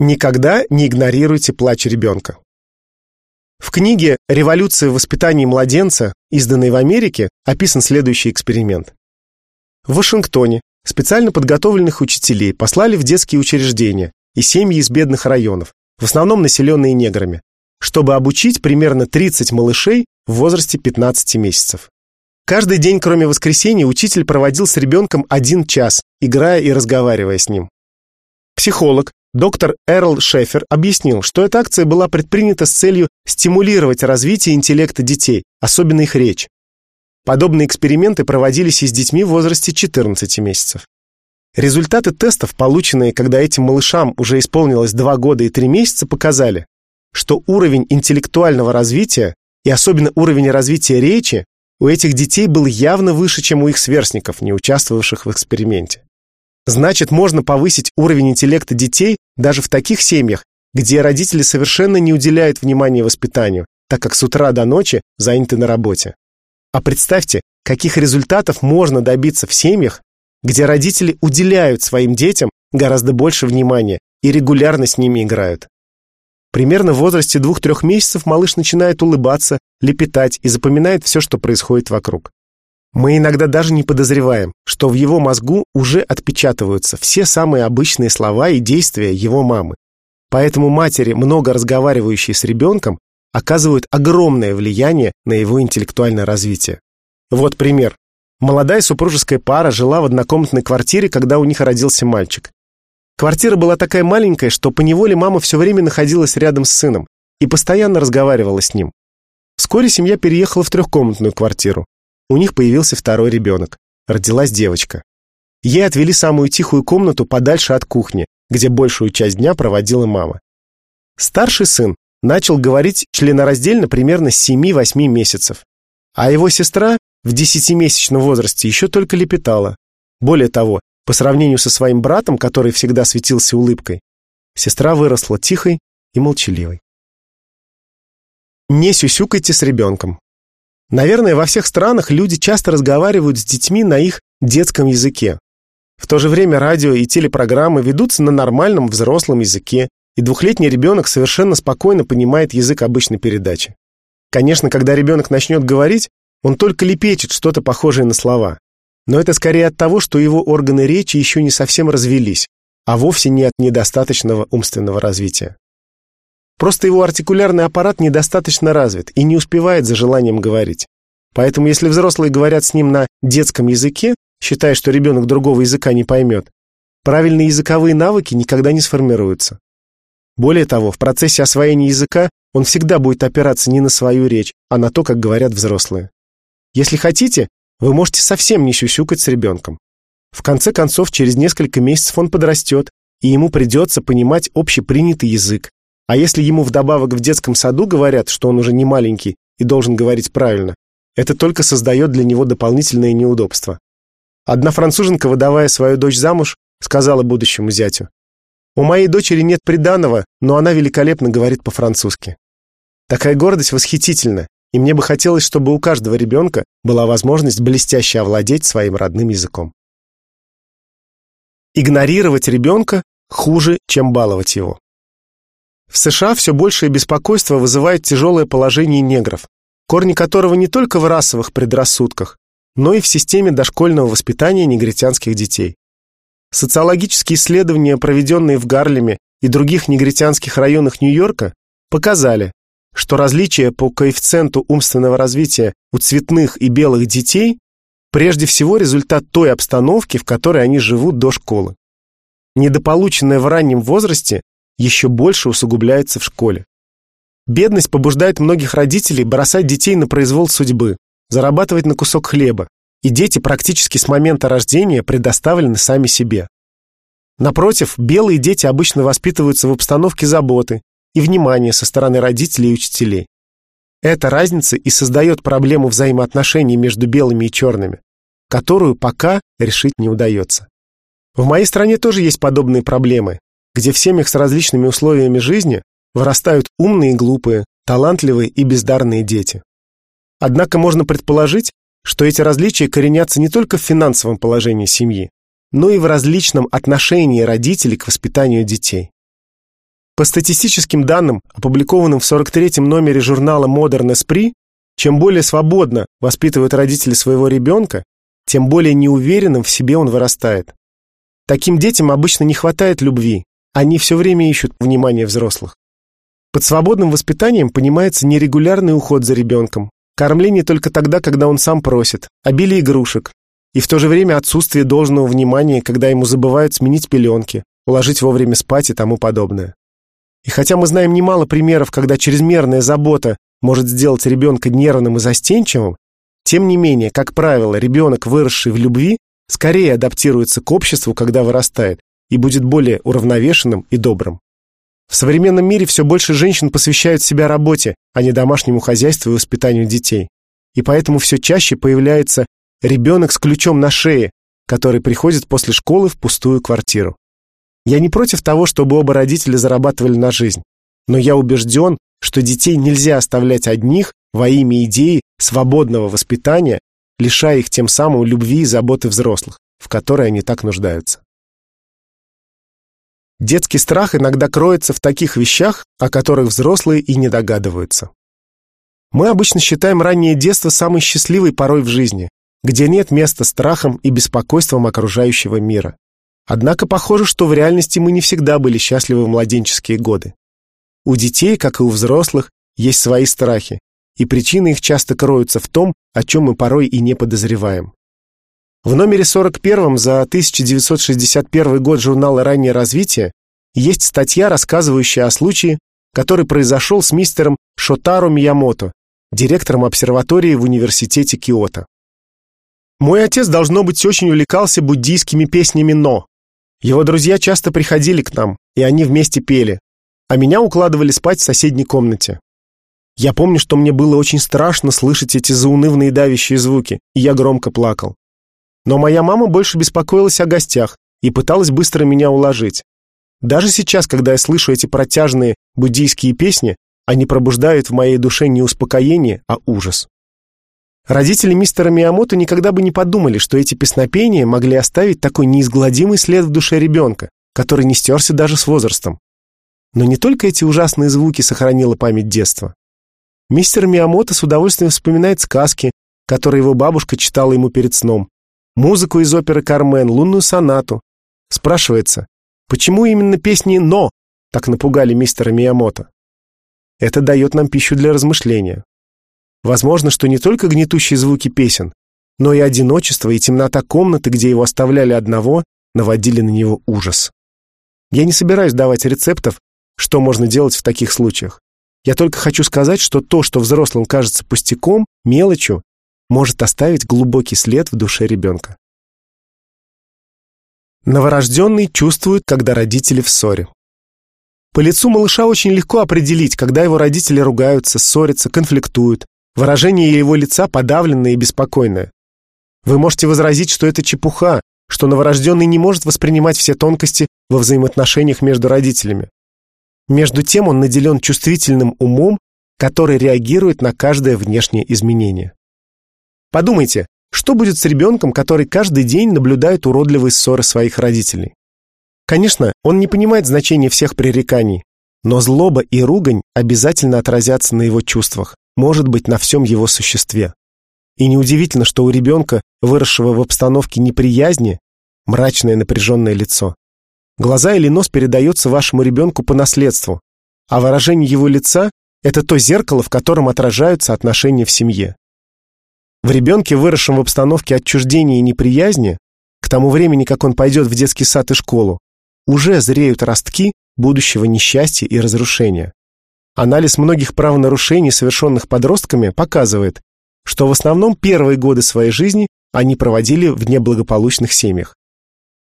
Никогда не игнорируйте плач ребенка. В книге «Революция в воспитании младенца», изданной в Америке, описан следующий эксперимент. В Вашингтоне специально подготовленных учителей послали в детские учреждения и семьи из бедных районов, в основном населенные неграми, чтобы обучить примерно 30 малышей в возрасте 15 месяцев. Каждый день, кроме воскресенья, учитель проводил с ребенком один час, играя и разговаривая с ним. Психолог, доктор Эрл Шефер объяснил, что эта акция была предпринята с целью стимулировать развитие интеллекта детей, особенно их речь. Подобные эксперименты проводились и с детьми в возрасте 14 месяцев. Результаты тестов, полученные, когда этим малышам уже исполнилось 2 года и 3 месяца, показали, что уровень интеллектуального развития и особенно уровень развития речи у этих детей был явно выше, чем у их сверстников, не участвовавших в эксперименте. Значит, можно повысить уровень интеллекта детей даже в таких семьях, где родители совершенно не уделяют внимания воспитанию, так как с утра до ночи заняты на работе. А представьте, каких результатов можно добиться в семьях, где родители уделяют своим детям гораздо больше внимания и регулярно с ними играют. Примерно в возрасте двух-трех месяцев малыш начинает улыбаться, лепетать и запоминает все, что происходит вокруг. Мы иногда даже не подозреваем, что в его мозгу уже отпечатываются все самые обычные слова и действия его мамы. Поэтому матери, много разговаривающие с ребенком, оказывают огромное влияние на его интеллектуальное развитие. Вот пример. Молодая супружеская пара жила в однокомнатной квартире, когда у них родился мальчик. Квартира была такая маленькая, что поневоле мама все время находилась рядом с сыном и постоянно разговаривала с ним. Вскоре семья переехала в трехкомнатную квартиру. У них появился второй ребенок. Родилась девочка. Ей отвели самую тихую комнату подальше от кухни, где большую часть дня проводила мама. Старший сын начал говорить членораздельно примерно с 7-8 месяцев, а его сестра в десятимесячном возрасте еще только лепетала. Более того, по сравнению со своим братом, который всегда светился улыбкой, сестра выросла тихой и молчаливой. Не сюсюкайте с ребенком. Наверное, во всех странах люди часто разговаривают с детьми на их детском языке. В то же время радио и телепрограммы ведутся на нормальном взрослом языке, и двухлетний ребенок совершенно спокойно понимает язык обычной передачи. Конечно, когда ребенок начнет говорить, он только лепечет что-то похожее на слова. Но это скорее от того, что его органы речи еще не совсем развелись, а вовсе не от недостаточного умственного развития. Просто его артикулярный аппарат недостаточно развит и не успевает за желанием говорить. Поэтому если взрослые говорят с ним на детском языке, считая, что ребенок другого языка не поймет, правильные языковые навыки никогда не сформируются. Более того, в процессе освоения языка он всегда будет опираться не на свою речь, а на то, как говорят взрослые. Если хотите, вы можете совсем не сюсюкать с ребенком. В конце концов, через несколько месяцев он подрастет, и ему придется понимать общепринятый язык, а если ему вдобавок в детском саду говорят, что он уже не маленький и должен говорить правильно, это только создает для него дополнительные неудобства. Одна француженка, выдавая свою дочь замуж, сказала будущему зятю, «У моей дочери нет приданого, но она великолепно говорит по-французски». Такая гордость восхитительна, и мне бы хотелось, чтобы у каждого ребенка была возможность блестяще овладеть своим родным языком. Игнорировать ребенка хуже, чем баловать его. В США все большее беспокойство вызывает тяжелое положение негров, корни которого не только в расовых предрассудках, но и в системе дошкольного воспитания негритянских детей. Социологические исследования, проведенные в Гарлеме и других негритянских районах Нью-Йорка, показали, что различия по коэффициенту умственного развития у цветных и белых детей прежде всего результат той обстановки, в которой они живут до школы. Недополученное в раннем возрасте еще больше усугубляется в школе. Бедность побуждает многих родителей бросать детей на произвол судьбы, зарабатывать на кусок хлеба, и дети практически с момента рождения предоставлены сами себе. Напротив, белые дети обычно воспитываются в обстановке заботы и внимания со стороны родителей и учителей. Эта разница и создает проблему взаимоотношений между белыми и черными, которую пока решить не удается. В моей стране тоже есть подобные проблемы, где в семьях с различными условиями жизни вырастают умные и глупые, талантливые и бездарные дети. Однако можно предположить, что эти различия коренятся не только в финансовом положении семьи, но и в различном отношении родителей к воспитанию детей. По статистическим данным, опубликованным в 43-м номере журнала Modern Esprit, чем более свободно воспитывают родители своего ребенка, тем более неуверенным в себе он вырастает. Таким детям обычно не хватает любви, они все время ищут внимания взрослых. Под свободным воспитанием понимается нерегулярный уход за ребенком, кормление только тогда, когда он сам просит, обилие игрушек, и в то же время отсутствие должного внимания, когда ему забывают сменить пеленки, уложить вовремя спать и тому подобное. И хотя мы знаем немало примеров, когда чрезмерная забота может сделать ребенка нервным и застенчивым, тем не менее, как правило, ребенок, выросший в любви, скорее адаптируется к обществу, когда вырастает, и будет более уравновешенным и добрым. В современном мире все больше женщин посвящают себя работе, а не домашнему хозяйству и воспитанию детей. И поэтому все чаще появляется ребенок с ключом на шее, который приходит после школы в пустую квартиру. Я не против того, чтобы оба родителя зарабатывали на жизнь, но я убежден, что детей нельзя оставлять одних во имя идеи свободного воспитания, лишая их тем самым любви и заботы взрослых, в которой они так нуждаются. Детский страх иногда кроется в таких вещах, о которых взрослые и не догадываются. Мы обычно считаем раннее детство самой счастливой порой в жизни, где нет места страхам и беспокойствам окружающего мира. Однако похоже, что в реальности мы не всегда были счастливы в младенческие годы. У детей, как и у взрослых, есть свои страхи, и причины их часто кроются в том, о чем мы порой и не подозреваем. В номере 41 за 1961 год журнала «Раннее развитие» есть статья, рассказывающая о случае, который произошел с мистером Шотаро Миямото, директором обсерватории в университете Киото. Мой отец, должно быть, очень увлекался буддийскими песнями «но». Его друзья часто приходили к нам, и они вместе пели, а меня укладывали спать в соседней комнате. Я помню, что мне было очень страшно слышать эти заунывные давящие звуки, и я громко плакал. Но моя мама больше беспокоилась о гостях и пыталась быстро меня уложить. Даже сейчас, когда я слышу эти протяжные буддийские песни, они пробуждают в моей душе не успокоение, а ужас. Родители мистера Миямото никогда бы не подумали, что эти песнопения могли оставить такой неизгладимый след в душе ребенка, который не стерся даже с возрастом. Но не только эти ужасные звуки сохранила память детства. Мистер Миямото с удовольствием вспоминает сказки, которые его бабушка читала ему перед сном, музыку из оперы «Кармен», лунную сонату. Спрашивается, почему именно песни «Но» так напугали мистера Миямото? Это дает нам пищу для размышления. Возможно, что не только гнетущие звуки песен, но и одиночество и темнота комнаты, где его оставляли одного, наводили на него ужас. Я не собираюсь давать рецептов, что можно делать в таких случаях. Я только хочу сказать, что то, что взрослым кажется пустяком, мелочью, может оставить глубокий след в душе ребенка. Новорожденный чувствует, когда родители в ссоре. По лицу малыша очень легко определить, когда его родители ругаются, ссорятся, конфликтуют. Выражение его лица подавленное и беспокойное. Вы можете возразить, что это чепуха, что новорожденный не может воспринимать все тонкости во взаимоотношениях между родителями. Между тем он наделен чувствительным умом, который реагирует на каждое внешнее изменение. Подумайте, что будет с ребенком, который каждый день наблюдает уродливые ссоры своих родителей? Конечно, он не понимает значения всех пререканий, но злоба и ругань обязательно отразятся на его чувствах, может быть, на всем его существе. И неудивительно, что у ребенка, выросшего в обстановке неприязни, мрачное напряженное лицо. Глаза или нос передается вашему ребенку по наследству, а выражение его лица – это то зеркало, в котором отражаются отношения в семье. В ребенке, выросшем в обстановке отчуждения и неприязни, к тому времени, как он пойдет в детский сад и школу, уже зреют ростки будущего несчастья и разрушения. Анализ многих правонарушений, совершенных подростками, показывает, что в основном первые годы своей жизни они проводили в неблагополучных семьях.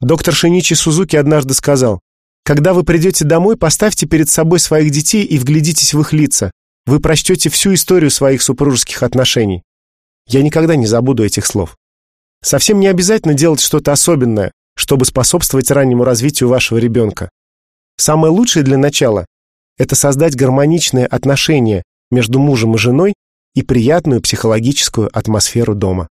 Доктор Шиничи Сузуки однажды сказал, «Когда вы придете домой, поставьте перед собой своих детей и вглядитесь в их лица. Вы прочтете всю историю своих супружеских отношений. Я никогда не забуду этих слов. Совсем не обязательно делать что-то особенное, чтобы способствовать раннему развитию вашего ребенка. Самое лучшее для начала – это создать гармоничные отношения между мужем и женой и приятную психологическую атмосферу дома.